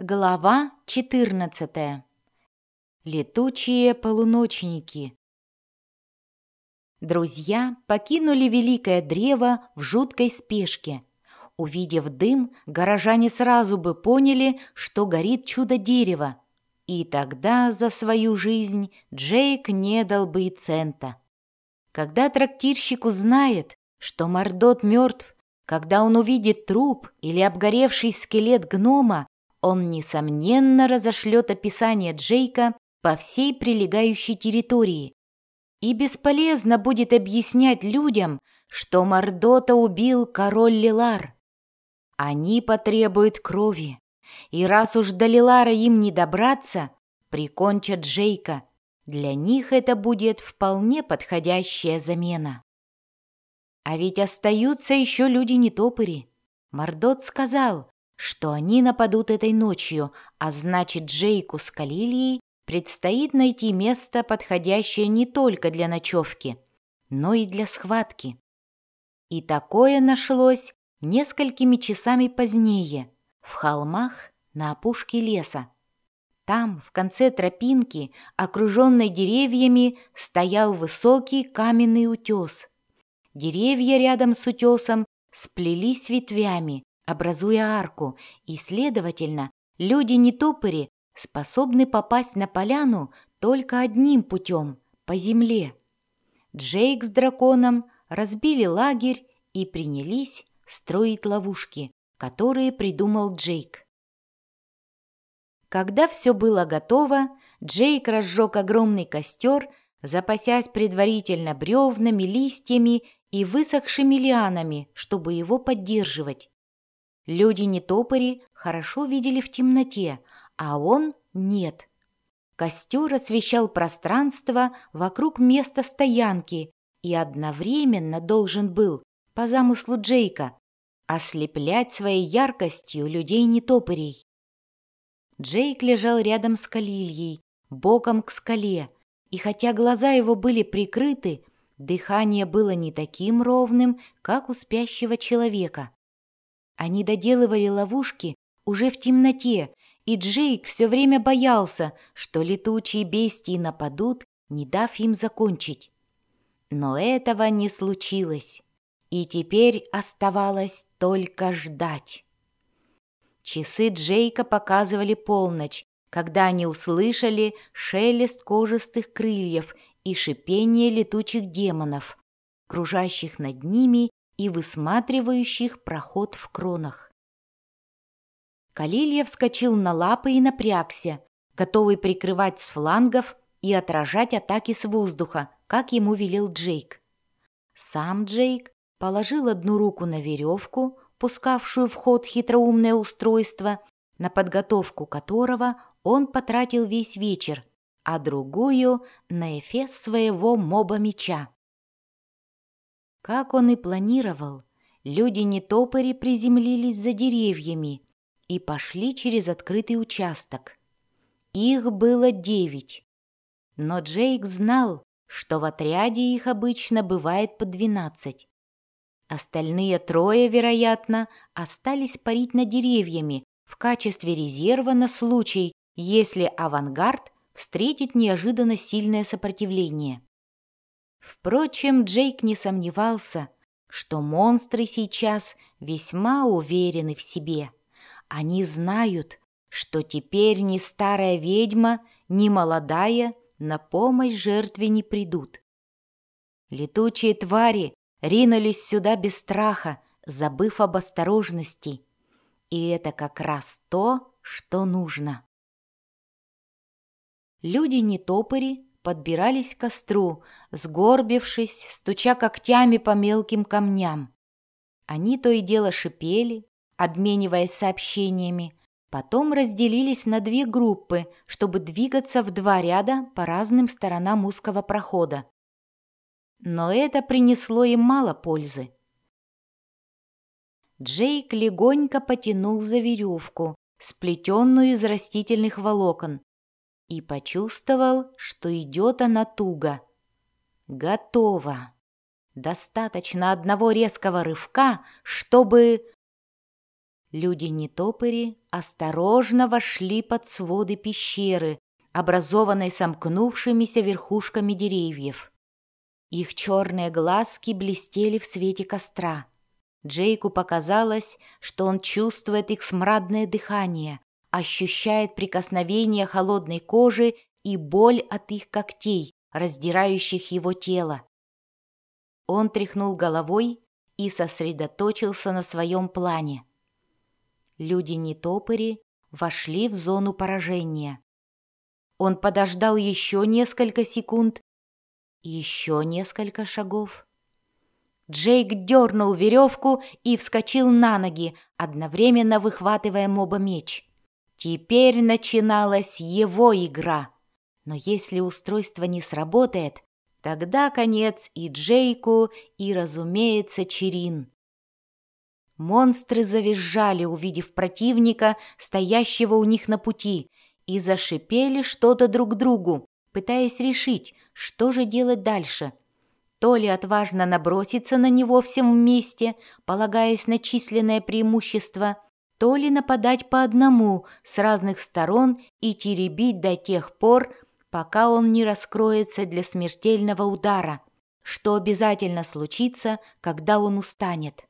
Глава 14. Летучие полуночники. Друзья покинули великое древо в жуткой спешке. Увидев дым, горожане сразу бы поняли, что горит чудо-дерево. И тогда за свою жизнь Джейк не дал бы и цента. Когда трактирщик узнает, что Мордот мертв, когда он увидит труп или обгоревший скелет гнома, он, несомненно, разошлет описание Джейка по всей прилегающей территории. И бесполезно будет объяснять людям, что Мордота убил король Лилар. Они потребуют крови, и раз уж до Лилара им не добраться, прикончат Джейка. Для них это будет вполне подходящая замена. А ведь остаются еще люди-нетопыри. Мордот сказал, что они нападут этой ночью, а значит Джейку с Калилией предстоит найти место, подходящее не только для ночевки, но и для схватки. И такое нашлось несколькими часами позднее, в холмах на опушке леса. Там, в конце тропинки, окруженной деревьями, стоял высокий каменный утес. Деревья рядом с утесом сплелись ветвями, образуя арку, и, следовательно, люди-нетопыри способны попасть на поляну только одним путем – по земле. Джейк с драконом разбили лагерь и принялись строить ловушки, которые придумал Джейк. Когда все было готово, Джейк разжег огромный костер, запасясь предварительно бревнами, листьями и высохшими лианами, чтобы его поддерживать. Люди-нетопыри хорошо видели в темноте, а он нет. Костер освещал пространство вокруг места стоянки и одновременно должен был, по замыслу Джейка, ослеплять своей яркостью людей-нетопырей. Джейк лежал рядом с Калильей, боком к скале, и хотя глаза его были прикрыты, дыхание было не таким ровным, как у спящего человека. Они доделывали ловушки уже в темноте, и Джейк все время боялся, что летучие бестии нападут, не дав им закончить. Но этого не случилось, и теперь оставалось только ждать. Часы Джейка показывали полночь, когда они услышали шелест кожистых крыльев и шипение летучих демонов, кружащих над ними и высматривающих проход в кронах. Калилья вскочил на лапы и напрягся, готовый прикрывать с флангов и отражать атаки с воздуха, как ему велел Джейк. Сам Джейк положил одну руку на веревку, пускавшую в ход хитроумное устройство, на подготовку которого он потратил весь вечер, а другую — на эфес своего моба-меча. Как он и планировал, люди-нетопыри приземлились за деревьями и пошли через открытый участок. Их было девять, но Джейк знал, что в отряде их обычно бывает по двенадцать. Остальные трое, вероятно, остались парить над деревьями в качестве резерва на случай, если авангард встретит неожиданно сильное сопротивление. Впрочем, Джейк не сомневался, что монстры сейчас весьма уверены в себе. Они знают, что теперь ни старая ведьма, ни молодая на помощь жертве не придут. Летучие твари ринулись сюда без страха, забыв об осторожности. И это как раз то, что нужно. Люди-нетопыри подбирались к костру, сгорбившись, стуча когтями по мелким камням. Они то и дело шипели, обмениваясь сообщениями, потом разделились на две группы, чтобы двигаться в два ряда по разным сторонам узкого прохода. Но это принесло им мало пользы. Джейк легонько потянул за веревку, сплетенную из растительных волокон, и почувствовал, что идет она туго. Готово. Достаточно одного резкого рывка, чтобы... Люди-нетопыри осторожно вошли под своды пещеры, образованной сомкнувшимися верхушками деревьев. Их черные глазки блестели в свете костра. Джейку показалось, что он чувствует их смрадное дыхание, ощущает прикосновение холодной кожи и боль от их когтей, раздирающих его тело. Он тряхнул головой и сосредоточился на своем плане. Люди-нетопыри вошли в зону поражения. Он подождал еще несколько секунд, еще несколько шагов. Джейк дернул веревку и вскочил на ноги, одновременно выхватывая моба меч. Теперь начиналась его игра. Но если устройство не сработает, тогда конец и Джейку, и, разумеется, Черин. Монстры завизжали, увидев противника, стоящего у них на пути, и зашипели что-то друг другу, пытаясь решить, что же делать дальше. То ли отважно наброситься на него всем вместе, полагаясь на численное преимущество, то ли нападать по одному с разных сторон и теребить до тех пор, пока он не раскроется для смертельного удара, что обязательно случится, когда он устанет.